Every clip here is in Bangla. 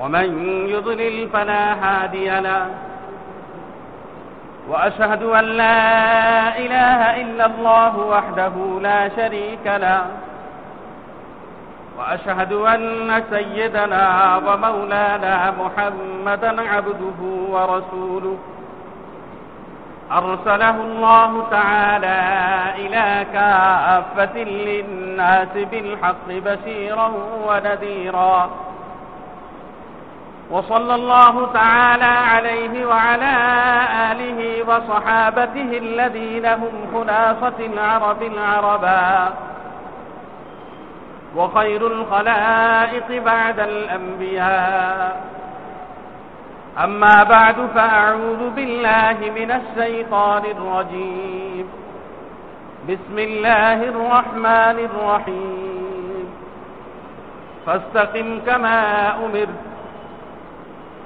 ومن يضلل فلا هادي له. وأشهد أن لا إله إلا الله وحده لا شريك له. وأشهد أن سيدنا ومولانا محمدا عبده ورسوله. أرسله الله تعالى إلى كافة للناس بالحق بشيرا ونذيرا. وصلى الله تعالى عليه وعلى آله وصحابته الذين هم خلاصة العرب العربا. وخير الخلائق بعد الأنبياء. أما بعد فأعوذ بالله من الشيطان الرجيم. بسم الله الرحمن الرحيم. فاستقم كما أمرت.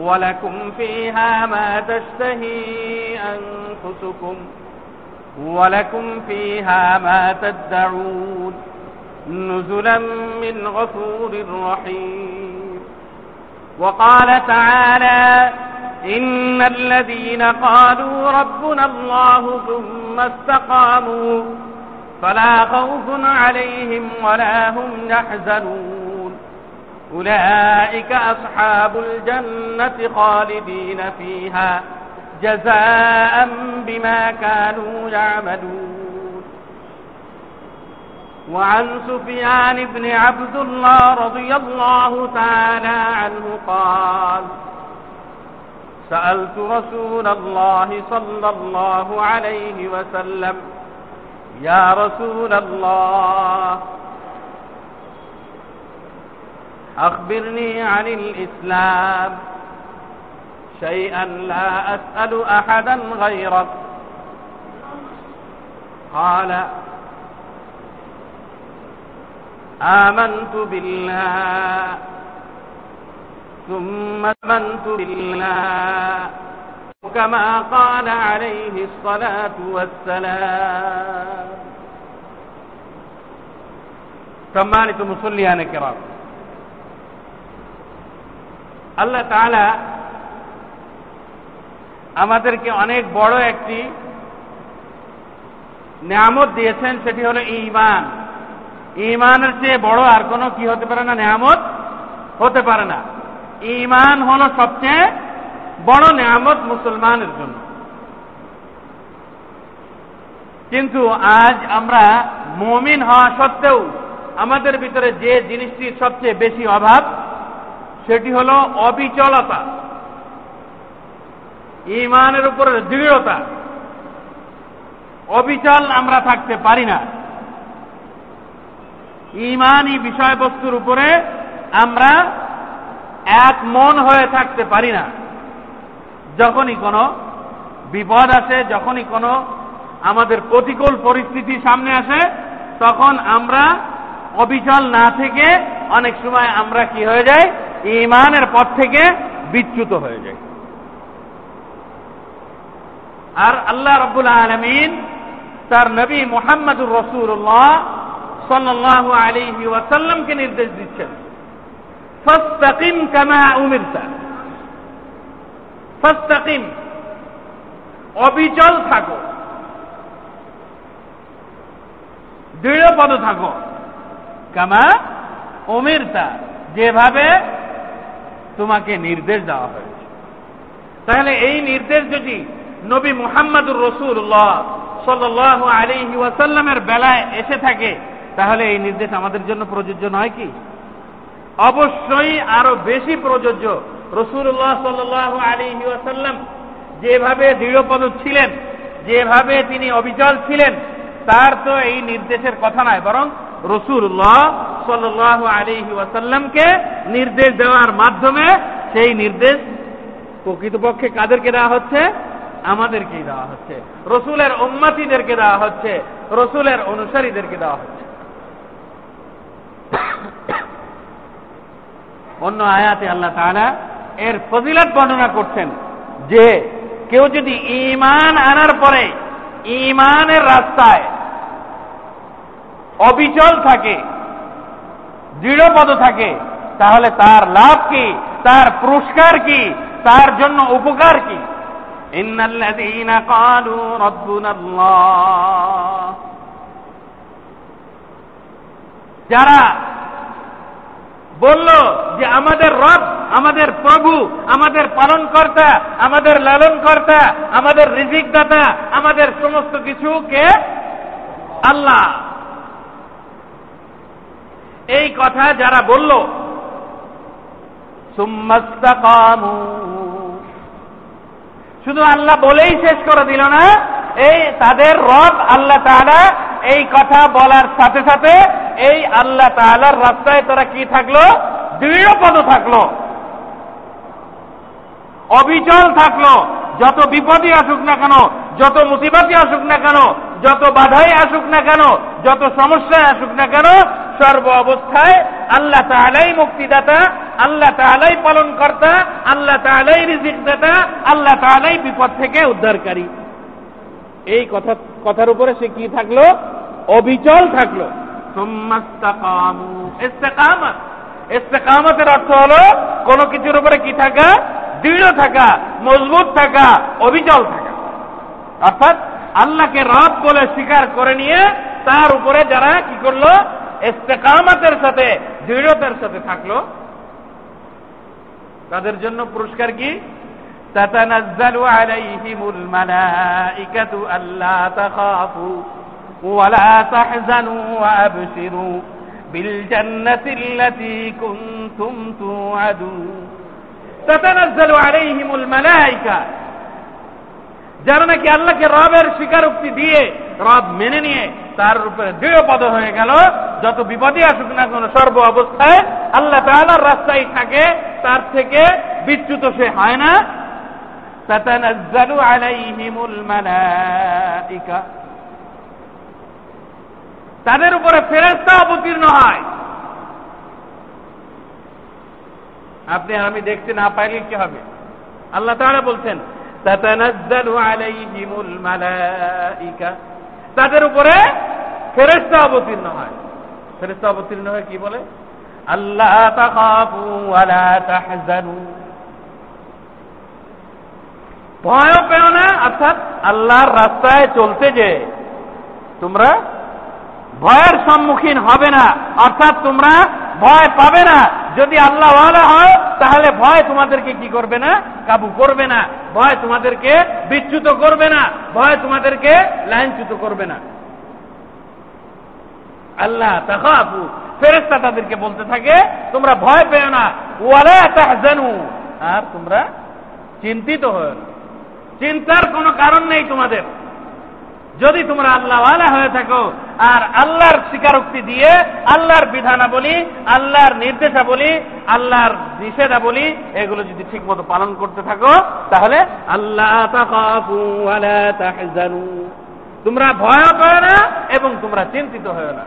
ولكم فيها ما تشتهي أنفسكم ولكم فيها ما تدعون نزلا من غفور رحيم. وقال تعالى إن الذين قالوا ربنا الله ثم استقاموا فلا خوف عليهم ولا هم يحزنون. أولئك أصحاب الجنة خالدين فيها جزاء بما كانوا يعملون. وعن سفيان بن عبد الله رضي الله تعالى عنه قال سألت رسول الله صلى الله عليه وسلم يا رسول الله أخبرني عن الإسلام. شيئا لا أسأل أحدا غيرك قال آمنت بالله ثم آمنت بالله كما قال عليه الصلاة والسلام. سمانت مصليان كرام আল্লাহ তাআলা আমাদেরকে অনেক বড় একটি নিয়ামত দিয়েছেন, সেটি হলো ইমান ইমানের চেয়ে বড় আর কোনো কি হতে পারে না, নিয়ামত হতে পারে না। ইমান হলো সবচেয়ে বড় নিয়ামত মুসলমানের জন্য। কিন্তু আজ আমরা মমিন হওয়া সত্ত্বেও আমাদের ভিতরে যে জিনিসটির সবচেয়ে বেশি অভাব সেটি হল অবিচলতা। ইমানের উপরে দৃঢ়তা। অবিচল আমরা থাকতে পারি না। ইমানই বিষয়বস্তুর উপরে আমরা এক মন হয়ে থাকতে পারি না। যখনই কোনো বিপদ আসে, যখনই কোনো আমাদের প্রতিকূল পরিস্থিতি সামনে আসে, তখন আমরা অবিচল না থেকে অনেক সময় আমরা কি হয়ে যাই? ইমানের পথ থেকে বিচ্যুত হয়ে যায়। আর আল্লাহ রব্বুল আলমিন তার নবী মোহাম্মদুর রসুল্লাহ সাল্লাহ আলিহি ওয়াসাল্লামকে নির্দেশ দিচ্ছেন। ফস্তাকিম কামা উমিরতা। ফস্তাকিম, অবিচল থাকো। দৃঢ় পদ থাকো। কামা উমিরতা, যেভাবে তোমাকে নির্দেশ দেওয়া হয়েছে। তাহলে এই নির্দেশ যদি নবী মুহাম্মদুর রসুল্লাহ সাল্লাহ আলিহি ওয়াসাল্লামের বেলায় এসে থাকে, তাহলে এই নির্দেশ আমাদের জন্য প্রযোজ্য নয় কি? অবশ্যই আরও বেশি প্রযোজ্য। রসুল্লাহ সাল্লাহ আলিহি ওয়াসাল্লাম যেভাবে দৃঢ়পদ ছিলেন, যেভাবে তিনি অবিচল ছিলেন, তার তো এই নির্দেশের কথা নয়, বরং রসুল্লাহ সাল্লাহ নির্দেশ দেওয়ার মাধ্যমে সেই নির্দেশ প্রকৃতপক্ষে কাদেরকে দেওয়া হচ্ছে? আমাদেরকেই দেওয়া হচ্ছে। রসুলের উম্মাতিদেরকে দেওয়া হচ্ছে। রসুলের অনুসারীদেরকে দেওয়া হচ্ছে। অন্য আয়াতে আল্লাহ তাআলা এর ফজিলত বর্ণনা করছেন যে, কেউ যদি ইমান আনার পরে ইমানের রাস্তায় অবিচল থাকে দৃঢ়পদ থাকে, তাহলে তার লাভ কি? তার পুরস্কার কি? তার জন্য উপকার কি? যারা বলল যে আমাদের রব, আমাদের প্রভু, আমাদের পালনকর্তা, আমাদের লালনকর্তা, আমাদের রিজিক দাতা আমাদের সমস্ত কিছু কে? আল্লাহ। এই কথা যারা বলল শুধু আল্লাহ বলেই শেষ করে দিল না, এই তাদের রব আল্লাহ তাআলা এই কথা বলার সাথে সাথে এই আল্লাহ তাআলার রাস্তায় তারা কি থাকল? দৃঢ়পদ থাকল। অবিচল থাকল। যত বিপদই আসুক না কেন, যত মুসিবতই আসুক না কেন, যত বাধাই আসুক না কেন, যত সমস্যায় আসুক না কেন সর্ব অবস্থায় আল্লাহ তাহলাই মুক্তিদাতা, আল্লাহ তাহলাই পালন কর্তা আল্লাহ তাহলাই রিজিক দাতা আল্লাহ তাহলাই বিপদ থেকে উদ্ধারকারী। এই কথা কথার উপরে সে কি থাকল? অবিচল থাকল। ইস্তেকামতের অর্থ হলো, কোন কিছুর উপরে কি থাকা? দৃঢ় থাকা, মজবুত থাকা, অবিচল থাকা। অর্থাৎ আল্লাহকে রব বলে স্বীকার করে নিয়ে তার উপরে যারা কি করল? ইস্তেকামতের সাথে দৃঢ়তার সাথে থাকলো তাদের জন্য পুরস্কার কি تتنزل عليهم الملائكة ألا تخافوا ولا تحزنوا وأبشروا بالجنة التي كنتم توعدون تتنزل عليهم الملائكة যারা নাকি আল্লাহকে রবের স্বীকারোক্তি দিয়ে রব মেনে নিয়ে তার উপরে দৃঢ় পদ হয়ে গেল। যত বিপদে আসুক না কোন, সর্ব অবস্থায় আল্লাহ তালার রাস্তায় থাকে, তার থেকে বিচ্যুত সে হয় না। তাদের উপরে ফেরস্তা অবতীর্ণ হয়। আপনি আমি দেখতে না পাইলে কি হবে? আল্লাহ তাহলে বলছেন তাতানাজ্জালু আলাইহিমুল মালাইকা। তাদের উপরে ফেরেস্তা অবতীর্ণ হয়। ফেরেস্তা অবতীর্ণ হয়ে কি বলে? আল্লাহ ভয় পেও না, অর্থাৎ আল্লাহর রাস্তায় চলতে যে তোমরা ভয়ের সম্মুখীন হবে না, অর্থাৎ তোমরা ভয় পাবে না। যদি আল্লাহ হয়, তাহলে ভয় তোমাদেরকে কি করবে না? কাবু করবে না। ভয় তোমাদেরকে বিচ্যুত করবে না। ভয় তোমাদেরকে লাইনচ্যুত করবে না। আল্লাহ তাহাবু ফেরেস্তা তাদেরকে বলতে থাকে, তোমরা ভয় পেও না। ওয়ালা তাহজানু। আর তোমরা চিন্তিত হয়ে না। চিন্তার কোনো কারণ নেই তোমাদের। যদি তোমরা আল্লাহওয়ালা হয়ে থাকো আর আল্লাহর স্বীকারোক্তি দিয়ে আল্লাহর বিধানাবলী আল্লাহর নির্দেশাবলী আল্লাহর নিষেধাবলী এগুলো যদি ঠিক মতো পালন করতে থাকো তাহলে আল্লাহ তোমরা ভয় পাও না এবং তোমরা চিন্তিত হয় না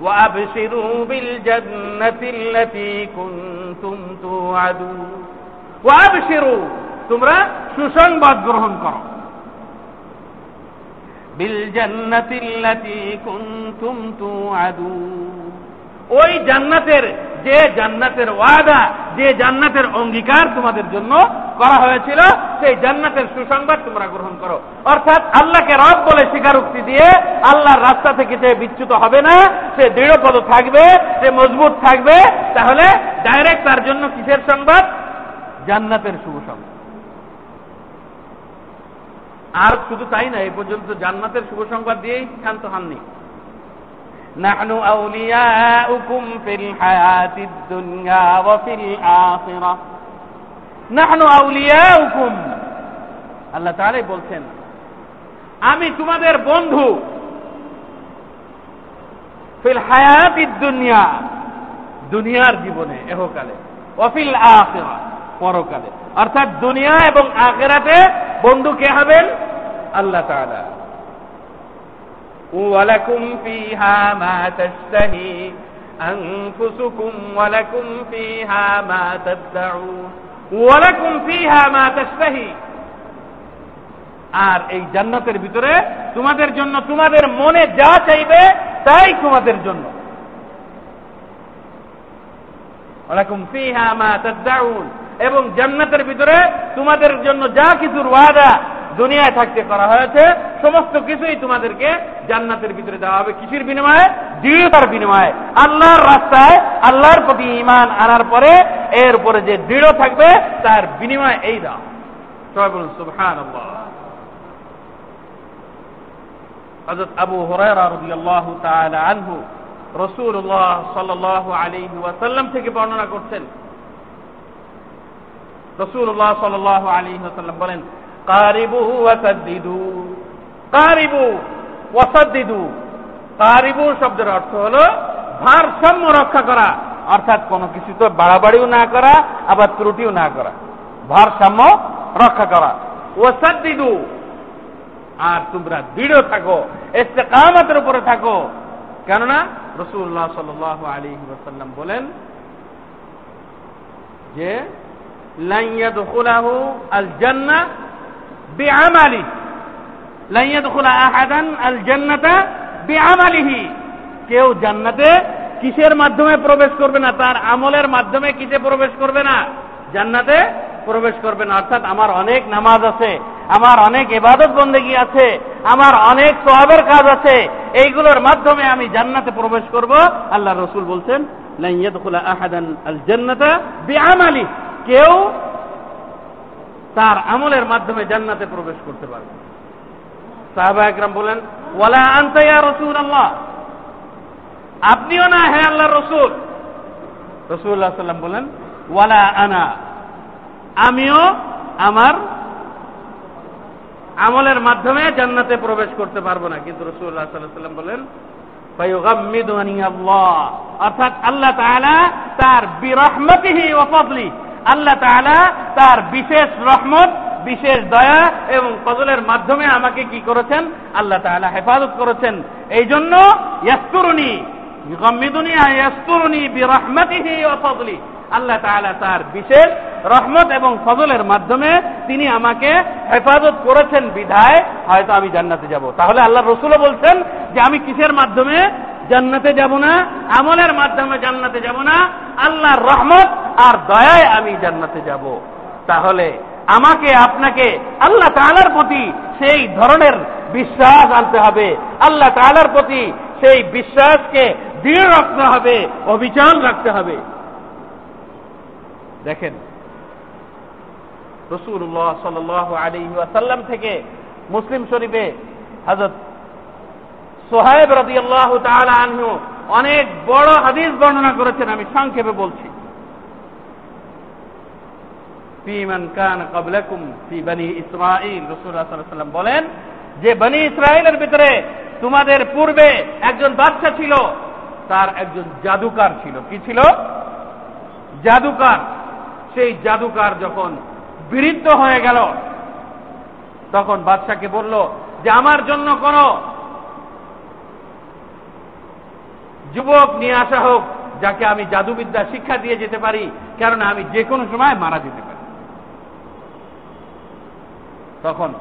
وأبشروا بالجنة التي كنتم توعدون وأبشروا তোমরা সুসংবাদ গ্রহণ করো ওই জান্নাতের, যে জান্নাতের ওয়াদা, যে জান্নাতের অঙ্গীকার তোমাদের জন্য করা হয়েছিল, সেই জান্নাতের সুসংবাদ তোমরা গ্রহণ করো। অর্থাৎ আল্লাহকে রব বলে স্বীকারোক্তি দিয়ে আল্লাহর রাস্তা থেকে যে বিচ্যুত হবে না, সে দৃঢ়পদ থাকবে, সে মজবুত থাকবে, তাহলে ডাইরেক্ট তার জন্য কিসের সংবাদ? জান্নাতের শুভ সংবাদ। আর শুধু তাই না এই পর্যন্ত জান্নাতের শুভ সংবাদ দিয়েই ক্ষান্ত হননি نحن أولياؤكم في الحياة الدنيا وفي الآخرة نحن أولياؤكم আল্লাহ তাআলাই বলছেন আমি তোমাদের বন্ধু ফিল হায়াতি দুনিয়া দুনিয়ার জীবনে এহকালে অফিল আখিরা পরকালে অর্থাৎ দুনিয়া এবং আখেরাতে বন্ধু কে হবেন আল্লাহ তাআলা ولكم فيها ما تشتهي أنفسكم ولكم فيها ما تدعون ولكم فيها ما تشتهي আর এই জান্নাতের ভিতরে তোমাদের জন্য তোমাদের মনে যা চাইবে তাই তোমাদের জন্য ওয়ালাকুম ফিহা মা তাদউন এবং জান্নাতের ভিতরে তোমাদের জন্য যা কিছুর ওয়াদা দুনিয়ায় থাকতে করা হয়েছে, সমস্ত কিছুই তোমাদেরকে জান্নাতের ভিতরে দেওয়া হবে। কিসের বিনিময়ে? দৃঢ়তার বিনিময়ে। আল্লাহর রাস্তায় আল্লাহর প্রতি ইমান আনার পরে এর উপরে যে দৃঢ় থাকবে, তার বিনিময়ে এই দাও। সবাই বলুন সুবহান হযরত আবু তাআলা আনহু রাসূলুল্লাহ সাল্লাল্লাহু আলাইহি ওয়াসাল্লাম থেকে বর্ণনা করছেন রাসূলুল্লাহ সাল্লাল্লাহু আলাইহি ওয়াসাল্লাম বলেন, কারিবু ওয়াসাদ্দিদু। কারিবু ওয়াসাদ্দিদু। কারিবু শব্দের অর্থ হলো ভারসাম্য রক্ষা করা। অর্থাৎ কোনো কিছু তো বাড়াবাড়িও না করা, আবার ত্রুটিও না করা। ভারসাম্য রক্ষা করা। ওয়াসাদ্দিদু। আর তোমরা দৃঢ় থাকো, ইস্তেকামতের উপরে থাকো। কেননা রসুল্লাহ সাল আলী ওসাল্লাম বলেন যে বিআমালিহি কেউ জান্নাতে কিসের মাধ্যমে প্রবেশ করবে না? তার আমলের মাধ্যমে কিসে প্রবেশ করবে না? জান্নাতে প্রবেশ করবে না। অর্থাৎ আমার অনেক নামাজ আছে, আমার অনেক এবাদত বন্দেগী আছে, আমার অনেক সোহাবের কাজ আছে, এইগুলোর মাধ্যমে আমি জান্নাতে প্রবেশ করব। আল্লাহ রসুল বলছেন আহাদান আল জান্নাতা বিআমালি কেউ তার আমলের মাধ্যমে জান্নাতে প্রবেশ করতে পারবে। সাহাবা একরাম বলেন, ওয়ালা আনতাইয়া রসুল আল্লাহ আপনিও না, হে আল্লাহ রসুল। রসুল্লাহ সাল্লাম বলেন, ওয়ালা আনা। আমিও আমার আমলের মাধ্যমে জান্নাতে প্রবেশ করতে পারব না। কিন্তু রসুল্লাহ সাল্লাহ সাল্লাম বলেন অর্থাৎ আল্লাহ তার বিরহমতিহি ওফদলি আল্লাহ তাআলা তার বিশেষ রহমত, বিশেষ দয়া এবং ফজলের মাধ্যমে আমাকে কি করেছেন? আল্লাহ তাআলা হেফাজত করেছেন। এই জন্য আল্লাহ তাআলা তার বিশেষ রহমত এবং ফজলের মাধ্যমে তিনি আমাকে হেফাজত করেছেন বিধায়, হয়তো আমি জান্নাতে যাব। তাহলে আল্লাহ রসুলও বলছেন যে আমি কিসের মাধ্যমে? জান্নাতে যাব না, আমলের মাধ্যমে জান্নাতে যাব না, আল্লাহর রহমত আর দয়ায় আমি জান্নাতে যাব। তাহলে আমাকে, আপনাকে আল্লাহ তালার প্রতি সেই ধরনের বিশ্বাস আনতে হবে। আল্লাহ তালার প্রতি সেই বিশ্বাসকে দৃঢ় রাখতে হবে, অবিচল রাখতে হবে। দেখেন রসুল্লাহ সাল আলী ওয়াসাল্লাম থেকে মুসলিম শরীফে হাজরত সোহাইব রদি আল্লাহ আনহু অনেক বড় হাদিস বর্ণনা করেছেন, আমি সংক্ষেপে বলছি। বলেন যে বনি ইসরাইলের ভিতরে তোমাদের পূর্বে একজন বাচ্চা ছিল, তার একজন জাদুকার ছিল। কি ছিল? জাদুকার। সেই জাদুকার যখন বিরুদ্ধ হয়ে গেল, তখন বাদশাকে বলল যে, আমার জন্য কোন যুবক নিয়ে আসা হোক, যাকে আমি জাদুবিদ্যা শিক্ষা দিয়ে যেতে পারি, কেননা আমি যে কোনো সময় মারা যেতে পারি। তখন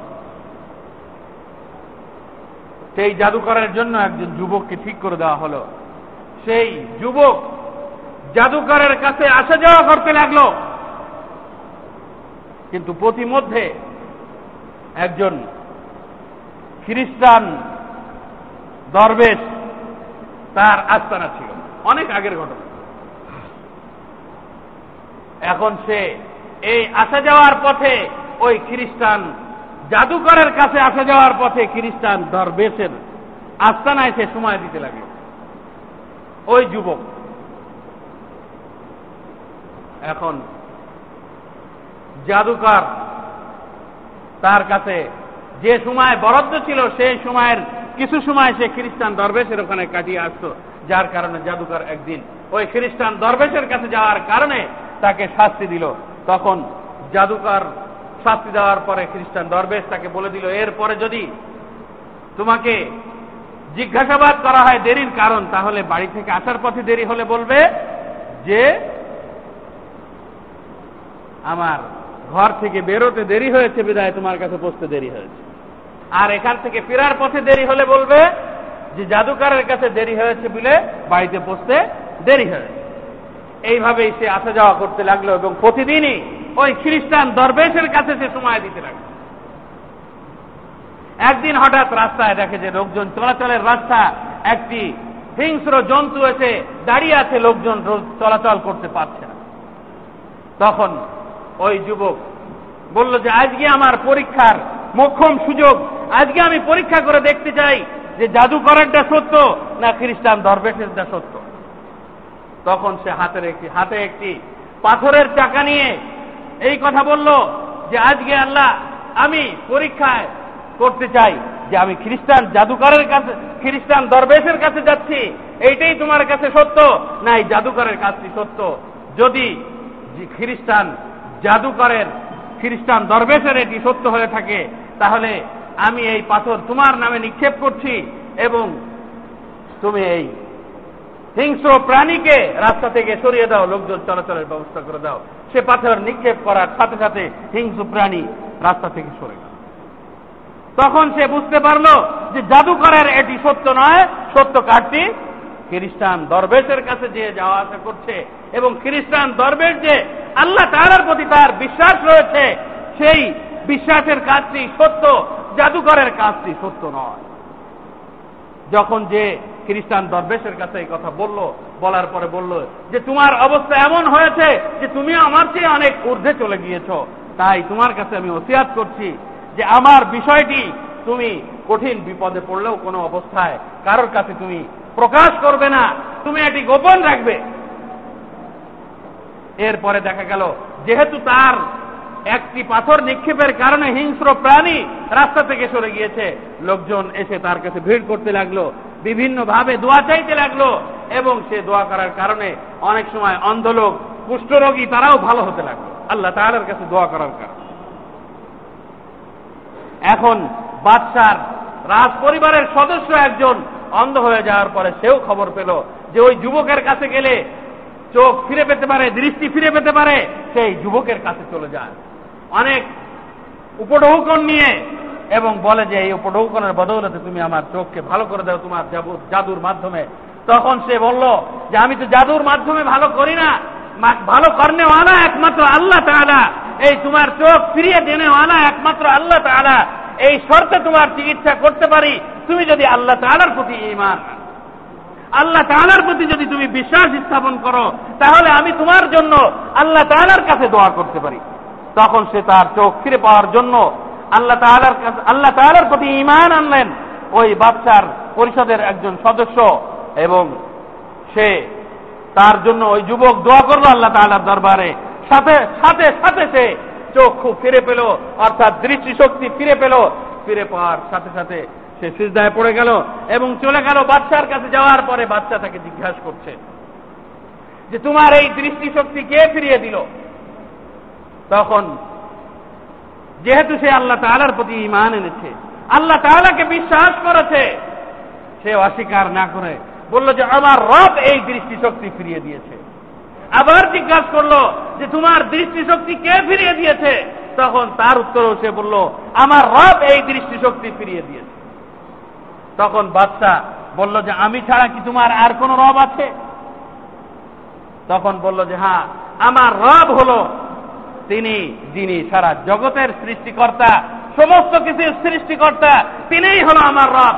সেই জাদুকরের জন্য একজন যুবককে ঠিক করে দেওয়া হলো। সেই যুবক জাদুকরের কাছে আসা যাওয়া করতে লাগল। কিন্তু প্রতিমধ্যে একজন খ্রিস্টান দরবেশ তার আস্তানা ছিল। অনেক আগের ঘটনা। এখন সে এই আসা যাওয়ার পথে ওই খ্রিস্টান জাদুকরের কাছে আসা যাওয়ার পথে খ্রিস্টান দরবেশের আস্তানায় সে সময় দিতে লাগল। ওই যুবক। এখন জাদুকর তার কাছে যে সময় বরাদ্দ ছিল, সেই সময়ের কিছু সময় সে খ্রিস্টান দরবেশের ওখানে কাটিয়ে আসতো, যার কারণে জাদুকর একদিন ওই খ্রিস্টান দরবেশের কাছে যাওয়ার কারণে তাকে শাস্তি দিল। তখন জাদুকর শাস্তি দেওয়ার পরে খ্রিস্টান দরবেশ তাকে বলে দিল, এরপরে যদি তোমাকে জিজ্ঞাসাবাদ করা হয় দেরির কারণ, তাহলে বাড়ি থেকে আসার পথে দেরি হলে বলবে যে আমার ঘর থেকে বেরোতে দেরি হয়েছে, বিদায় তোমার কাছে পৌঁছতে দেরি হয়েছে। আর এখান থেকে ফেরার পথে দেরি হলে বলবে যে জাদুকারের কাছে দেরি হয়েছে বলে বাড়িতে পৌঁছতে দেরি হয়েছে। এইভাবেই সে আসা যাওয়া করতে লাগল এবং প্রতিদিনই ওই খ্রিস্টান দরবেশের কাছে সে সময় দিতে লাগল। একদিন হঠাৎ রাস্তায় দেখে যে লোকজন চলাচলের রাস্তা, একটি হিংস্র জন্তু এসে দাঁড়িয়ে আছে, লোকজন চলাচল করতে পারছে না। তখন ওই যুবক বলল যে, আজকে আমার পরীক্ষার মোক্ষম সুযোগ আজকে আমি পরীক্ষা করে দেখতে চাই যে জাদুকরেরটা সত্য না খ্রিস্টান দরবেশেরটা সত্য। তখন সে হাতের একটি, হাতে একটি পাথরের চাকা নিয়ে এই কথা বলল যে আজকে আল্লাহ আমি পরীক্ষায় করতে চাই যে আমি খ্রিস্টান জাদুকরের কাছে, খ্রিস্টান দরবেশের কাছে যাচ্ছি, এইটাই তোমার কাছে সত্য? না, এই জাদুকরের কাজটি সত্য। যদি খ্রিস্টান জাদুকরের, খ্রিস্টান দরবেশের এটি সত্য হয়ে থাকে, তাহলে আমি এই পাথর তোমার নামে নিক্ষেপ করছি এবং তুমি এই হিংস্র প্রাণীকে রাস্তা থেকে সরিয়ে দাও, লোকজন চলাচলের ব্যবস্থা করে দাও। সে পাথর নিক্ষেপ করার সাথে সাথে হিংস্র প্রাণী রাস্তা থেকে সরে গেল। তখন সে বুঝতে পারল যে জাদুকরের এটি সত্য নয়, সত্য কাঠটি খ্রিস্টান দরবেশের কাছে যে যাওয়া আসা করছে এবং খ্রিস্টান দরবেশ যে আল্লাহ তাহার প্রতি তার বিশ্বাস রয়েছে, সেই বিশ্বাসের কাজটি সত্য জাদুকরের কাজটি সত্য নয়। যখন যে খ্রিস্টান দরবেশের কাছে এই কথা বলল, বলার পরে বলল যে তোমার অবস্থা এমন হয়েছে যে তুমি আমার চেয়ে অনেক ঊর্ধ্বে চলে গিয়েছ। তাই তোমার কাছে আমি ওসিয়াত করছি যে আমার বিষয়টি তুমি কঠিন বিপদে পড়লেও কোনো অবস্থায় কারোর কাছে তুমি প্রকাশ করবে না, তুমি এটি গোপন রাখবে। এরপরে দেখা গেল, যেহেতু তার একটি পাথর নিক্ষেপের কারণে হিংস্র প্রাণী রাস্তা থেকে সরে গিয়েছে। লোকজন এসে তার কাছে ভিড় করতে লাগল বিভিন্ন ভাবে দোয়া চাইতে লাগল এবং সে দোয়া করার কারণে অনেক সময় অন্ধ লোক কুষ্ঠরোগী তারাও ভালো হতে লাগল। আল্লাহ তাহার কাছে দোয়া করার কারণে। এখন বাদশার রাজ পরিবারের সদস্য একজন অন্ধ হয়ে যাওয়ার পরে সেও খবর পেল যে ওই যুবকের কাছে গেলে চোখ ফিরে পেতে পারে, দৃষ্টি ফিরে পেতে পারে, সেই যুবকের কাছে চলে যায়। উপঢৌকন নিয়ে এবং বলে যে এই উপঢৌকনের বদৌলতে তুমি আমার চোখকে ভালো করে দাও তোমার জাদুর মাধ্যমে। তখন সে বলল যে আমি তো জাদুর মাধ্যমে ভালো করি না। ভালো করনেওয়ালা একমাত্র আল্লাহ তাআলা। এই তোমার চোখ ফিরিয়ে দেনেওয়ালা একমাত্র আল্লাহ তাআলা। এই শর্তে তোমার চিকিৎসা করতে পারি। তুমি যদি আল্লাহ তাআলার প্রতি ইমান আল্লাহ তাআলার প্রতি যদি তুমি বিশ্বাস স্থাপন করো, তাহলে আমি তোমার জন্য আল্লাহ তাআলার কাছে দোয়া করতে পারি। তখন সে তার চোখ ফিরে পাওয়ার জন্য আল্লাহ তাআলার কাছে, আল্লাহ তাআলার প্রতি ইমান আনলেন। ওই বাচ্চার পরিষদের একজন সদস্য এবং সে তার জন্য ওই যুবক দোয়া করল আল্লাহ তাআলার দরবারে। সাথে সাথে সাথে সে চোখ খুব ফিরে পেল, অর্থাৎ দৃষ্টিশক্তি ফিরে পেল। ফিরে পাওয়ার সাথে সাথে সে সিজদায় পড়ে গেল এবং চলে গেল বাচ্চার কাছে যাওয়ার পরে বাচ্চা তাকে জিজ্ঞাসা করছে যে, তোমার এই দৃষ্টিশক্তি কে ফিরিয়ে দিল? তখন যেহেতু সে আল্লাহ তালার প্রতি ইমান এনেছে, আল্লাহ তালাকে বিশ্বাস করেছে, সে অস্বীকার না করে বলল যে আমার রব এই দৃষ্টিশক্তি ফিরিয়ে দিয়েছে। আবার জিজ্ঞাসা করল যে তোমার দৃষ্টিশক্তি কে ফিরিয়ে দিয়েছে? তখন তার উত্তরও সে বলল, আমার রব এই দৃষ্টিশক্তি ফিরিয়ে দিয়েছে। তখন বাচ্চা বলল যে আমি ছাড়া কি তোমার আর কোন রব আছে? তখন বলল যে হ্যাঁ আমার রব হল তিনি, যিনি সারা জগতের সৃষ্টিকর্তা, সমস্ত কিছুর সৃষ্টিকর্তা, তিনিই হলো আমার রব।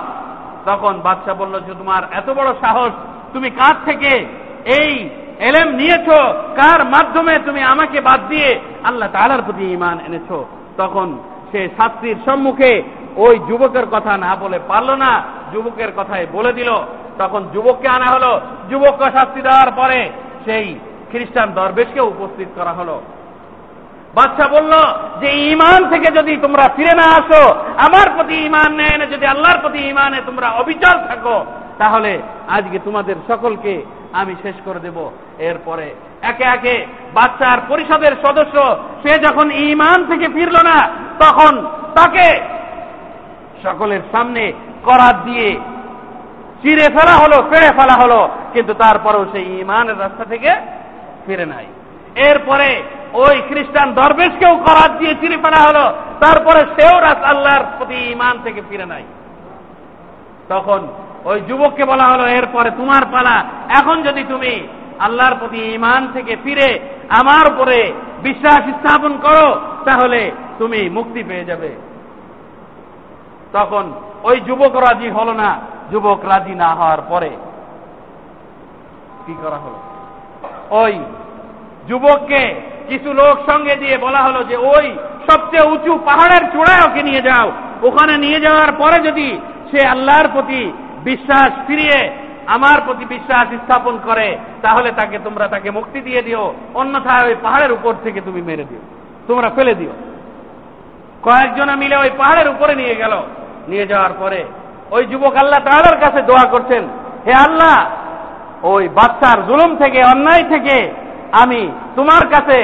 তখন বাচ্চা বলল, যে তোমার এত বড় সাহস, তুমি কার থেকে এই এলেম নিয়েছ? কার মাধ্যমে তুমি আমাকে বাদ দিয়ে আল্লাহ তালার প্রতি ইমান এনেছ? তখন সে শাস্তির সম্মুখে ওই যুবকের কথা না বলে পারল না, যুবকের কথাই বলে দিল। তখন যুবককে আনা হলো। যুবককে শাস্তি দেওয়ার পরে সেই খ্রিস্টান দরবেশকে উপস্থিত করা হলো। বাচ্চা বলল, যে ইমান থেকে যদি তোমরা ফিরে না আসো, আমার প্রতি ইমান নেয় না, যদি আল্লাহর প্রতি ইমানে তোমরা অবিচল থাকো, তাহলে আজকে তোমাদের সকলকে আমি শেষ করে দেব। এরপরে একে একে বাচ্চার পরিষদের সদস্য, সে যখন ইমান থেকে ফিরল না, তখন তাকে সকলের সামনে করাত দিয়ে চিরে ফেলা হলো ফেড়ে ফেলা হলো, কিন্তু তারপরেও সেই ইমানের রাস্তা থেকে ফিরে নাই। এরপরে ওই খ্রিস্টান দরবেশকেও করাত দিয়ে চিরে ফেলা হলো। তারপরে সেও রাস আল্লাহর প্রতি ইমান থেকে ফিরে নাই। তখন ওই যুবককে বলা হলো, এরপরে তোমার পালা। এখন যদি তুমি আল্লাহর প্রতি ইমান থেকে ফিরে আমার উপরে বিশ্বাস স্থাপন করো, তাহলে তুমি মুক্তি পেয়ে যাবে। তখন ওই যুবক রাজি হলো না। যুবক রাজি না হওয়ার পরে কি করা হলো? ওই যুবককে কিছু লোক সঙ্গে দিয়ে বলা হলো যে, ওই সবচেয়ে উঁচু পাহাড়ের চূড়ায় ওকে নিয়ে যাও। ওখানে নিয়ে যাওয়ার পরে যদি সে আল্লাহর প্রতি বিশ্বাস ফিরিয়ে, আমার প্রতি বিশ্বাস স্থাপন করে, তাহলে তাকে তোমরা তাকে মুক্তি দিয়ে দিও। অন্যথায় ওই পাহাড়ের উপর থেকে তুমি মেরে দিও। তোমরা ফেলে দিও। কয়েকজনে মিলে ওই পাহাড়ের উপরে নিয়ে গেল। নিয়ে যাওয়ার পরে ওই যুবক আল্লাহ তাহার কাছে দোয়া করছেন, হে আল্লাহ, ওই বাচ্চার জুলুম থেকে, অন্যায় থেকে আমি তোমার কাছে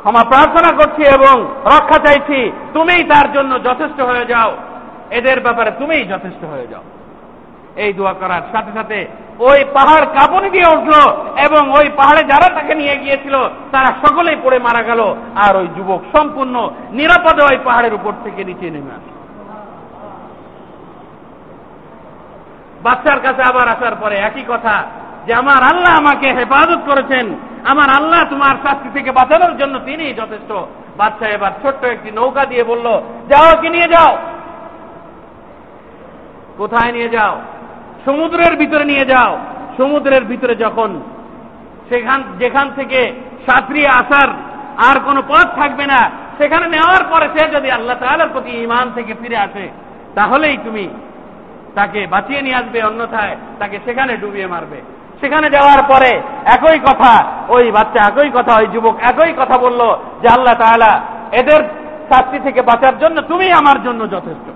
ক্ষমা প্রার্থনা করছি এবং রক্ষা চাইছি। তুমিই তার জন্য যথেষ্ট হয়ে যাও। এদের ব্যাপারে তুমিই যথেষ্ট হয়ে যাও। এই দোয়া করার সাথে সাথে ওই পাহাড় কাঁপনি দিয়ে উঠল এবং ওই পাহাড়ে যারা তাকে নিয়ে গিয়েছিল, তারা সকলেই পড়ে মারা গেল আর ওই যুবক সম্পূর্ণ নিরাপদে ওই পাহাড়ের উপর থেকে নিচে নেমে আসে বাচ্চার কাছে আবার আসার পরে একই কথা যে আমার আল্লাহ আমাকে হেফাজত করেছেন, আমার আল্লাহ তোমার শাস্তি থেকে বাঁচানোর জন্য তিনি যথেষ্ট। বাচ্চা এবার ছোট্ট একটি নৌকা দিয়ে বলল, যাও কি নিয়ে যাও? কোথায় নিয়ে যাও? সমুদ্রের ভিতরে নিয়ে যাও। সমুদ্রের ভিতরে যখন সেখান, যেখান থেকে সাঁতরিয়ে আসার আর কোনো পথ থাকবে না, সেখানে নেওয়ার পরে সে যদি আল্লাহ তালার প্রতি ইমান থেকে ফিরে আসে, তাহলেই তুমি তাকে বাঁচিয়ে নিয়ে আসবে, অন্যথায় তাকে সেখানে ডুবিয়ে মারবে। সেখানে যাওয়ার পরে একই কথা, ওই বাচ্চা একই কথা, ওই যুবক একই কথা বলল যে আল্লাহ তাহলা এদের শাস্তি থেকে বাঁচার জন্য তুমি আমার জন্য যথেষ্ট।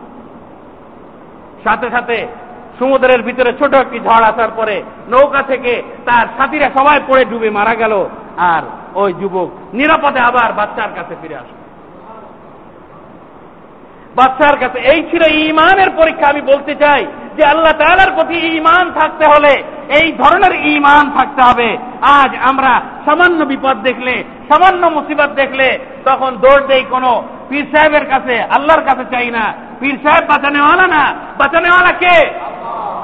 সাথে সাথে সমুদ্রের ভিতরে ছোট একটি ঝড় আসার পরে নৌকা থেকে তার সাথীরা সবাই পড়ে ডুবে মারা গেল আর ওই যুবক নিরাপদে আবার বাচ্চার কাছে ফিরে আসলো। বাচ্চার কাছে, এই ছিল ইমানের পরীক্ষা, আমি বলতে চাই যে আল্লাহ তালার প্রতি ইমান থাকতে হলে এই ধরনের ইমান থাকতে হবে। আজ আমরা সামান্য বিপদ দেখলে সামান্য মুসিবত দেখলে তখন দৌড় দেই কোনো পীর সাহেবের কাছে আল্লাহর কাছে চাই না। পীর সাহেব বাঁচানেওয়ালা না? বাঁচানেওয়ালা কে?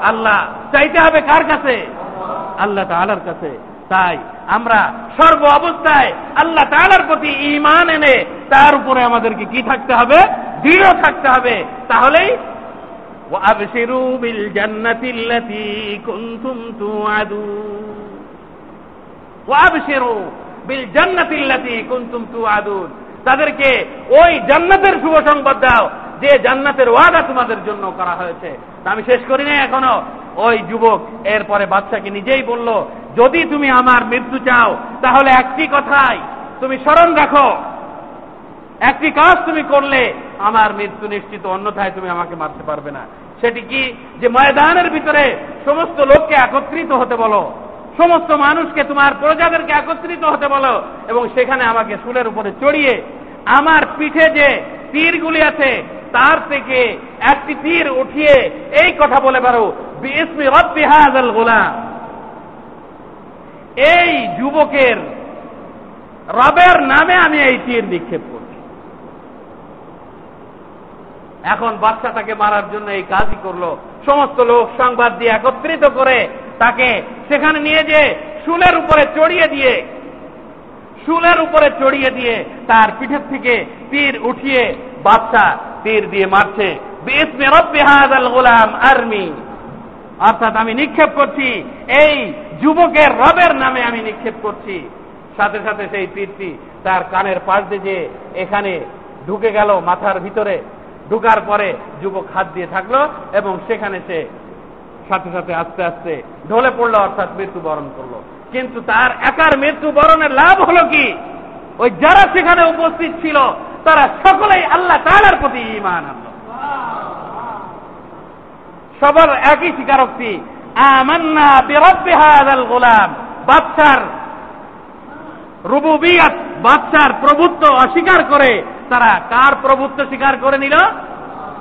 আল্লাহ। চাইতে হবে কার কাছে? আল্লাহ তালার কাছে। তাই আমরা সর্ব অবস্থায় আল্লাহ তালার প্রতি ইমান এনে তার উপরে আমাদেরকে কি থাকতে হবে? দৃঢ় থাকতে হবে। তাহলেই وأبشروا بالجنة التي كنتم توعدون وأبشروا بالجنة التي كنتم توعدون তাদেরকে ওই জান্নাতের শুভ সংবাদ দাও যে জান্নাতের ওয়াদা তোমাদের জন্য করা হয়েছে আমি শেষ করি না এখনো ওই যুবক এরপরে বাচ্চাকে নিজেই বলল যদি তুমি আমার মৃত্যু চাও তাহলে একটি কথাই তুমি স্মরণ রাখো একটি কাজ তুমি করলে আমার মৃত্যু নিশ্চিত অন্যথায় তুমি আমাকে মারতে পারবে না সেটি কি যে ময়দানের ভিতরে সমস্ত লোককে একত্রিত হতে বলো, সমস্ত মানুষকে তোমার প্রজাদেরকে একত্রিত হতে বলো এবং সেখানে আমাকে সুলের উপরে চড়িয়ে আমার পিঠে যে তীরগুলি আছে, তার থেকে একটি তীর উঠিয়ে এই কথা বলে পারো, বিএসপি রব্বি হাজাল গোলাম। এই যুবকের রবের নামে আমি এই তীর নিক্ষেপ করছি। এখন বাচ্চাটাকে মারার জন্য এই কাজই করল। সমস্ত লোক সংবাদ দিয়ে একত্রিত করে তাকে সেখানে নিয়ে যে শুলের উপরে চড়িয়ে দিয়ে, শুলের উপরে চড়িয়ে দিয়ে তার পিঠের থেকে তীর উঠিয়ে বাচ্চা তীর দিয়ে মারছে। গোলাম আর্মি। অর্থাৎ আমি নিক্ষেপ করছি। এই যুবকের রবের নামে আমি নিক্ষেপ করছি। সাথে সাথে সেই তীরটি তার কানের পাশ দিয়ে এখানে ঢুকে গেল মাথার ভিতরে। ঢুকার পরে যুবক হাত দিয়ে থাকল এবং সেখানে সে সাথে সাথে আস্তে আস্তে ঢলে পড়ল, অর্থাৎ মৃত্যুবরণ করল। কিন্তু তার একার মৃত্যুবরণের লাভ হলো কি? ওই যারা সেখানে উপস্থিত ছিল, তারা সকলেই আল্লাহ তালার প্রতি ইমান আনলো। সবার একই স্বীকারোক্তি, আমান্না বিরব্বি হাদাল গোলাম। বাচ্চার রুবুবিয়াত বাচ্চার প্রভুত্ব অস্বীকার করে তারা কার প্রভুত্ব স্বীকার করে নিল?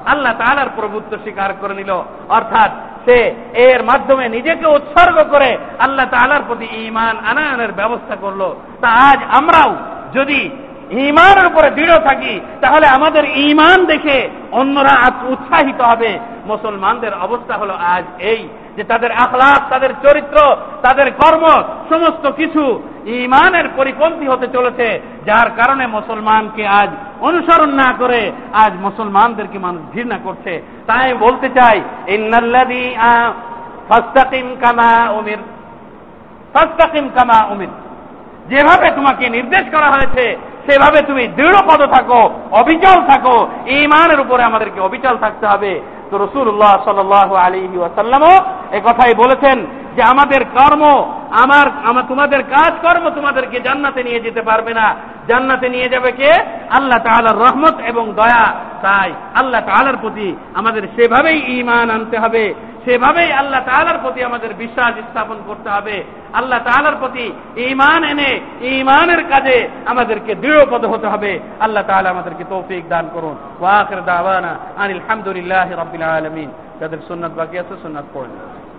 আল্লাহ তালার প্রভুত্ব স্বীকার করে নিল। অর্থাৎ সে এর মাধ্যমে নিজেকে উৎসর্গ করে আল্লাহ তালার প্রতি ইমান আনায়নের ব্যবস্থা করল। তা আজ আমরাও যদি ইমানের উপরে দৃঢ় থাকি, তাহলে আমাদের ইমান দেখে অন্যরা উৎসাহিত হবে। মুসলমানদের অবস্থা হলো আজ এই, যে তাদের আখলাপ তাদের চরিত্র, তাদের কর্ম, সমস্ত কিছু ইমানের পরিপন্থী হতে চলেছে, যার কারণে মুসলমানকে আজ অনুসরণ না করে আজ মুসলমানদেরকে মানুষ ঘৃণা করছে। তাই বলতে চাই উমির কামা উমির। যেভাবে তোমাকে নির্দেশ করা হয়েছে সেভাবে তুমি দৃঢ় পদ থাকো, অবিচল থাকো ইমানের উপরে আমাদেরকে অবিচল থাকতে হবে। তো রসুল্লাহ সাল আলী ওয়াসাল্লামও এ কথাই বলেছেন যে, আমাদের কর্ম, আমার আমার তোমাদের কাজ কর্ম তোমাদেরকে জান্নাতে নিয়ে যেতে পারবে না। জান্নাতে নিয়ে যাবে কে? আল্লাহ তালার রহমত এবং দয়া। তাই আল্লাহ তালার প্রতি আমাদের সেভাবেই ইমান আনতে হবে। সেভাবেই আল্লাহ তালার প্রতি আমাদের বিশ্বাস স্থাপন করতে হবে। আল্লাহ তালার প্রতি ইমান এনে ইমানের কাজে আমাদেরকে দৃঢ়পদ হতে হবে। আল্লাহ তালা আমাদেরকে তৌফিক দান করুন। ওয়াকের দাওয়ানা আনিল হামদুলিল্লাহ রবিল আলমিন। যাদের সুন্নাত বাকি আছে সুন্নাত পড়েন